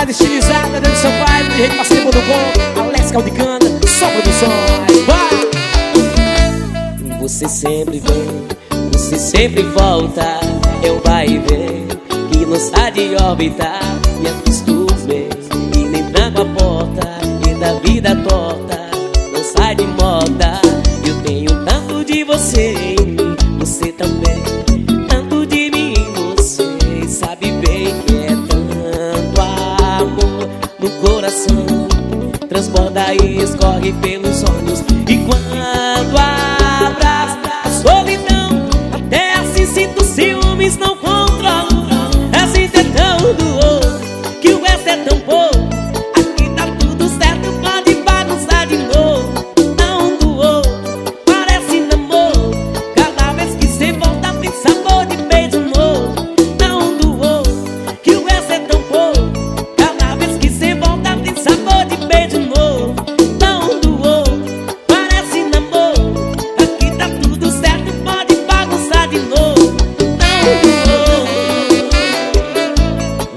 mais estilizada dentro do seu pai, de pra cima do gol. Alex Caldicana, só produções. Vai! Você sempre vem, você sempre volta. Eu vai ver que não sai de órbita. Me acostumei e nem tranco a porta. E da vida torta, não sai de moda. Eu tenho tanto de você Transborda e escorre pelos olhos. E quando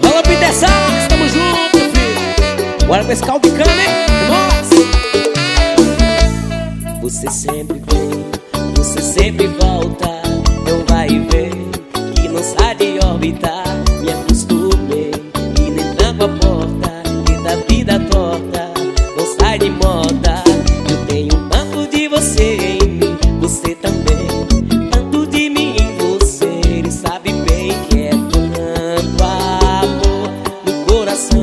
Lala Pidessa, estamos juntos, filho Bora com esse caldo de cana, hein? Nós! Você sempre vem, você sempre volta coração.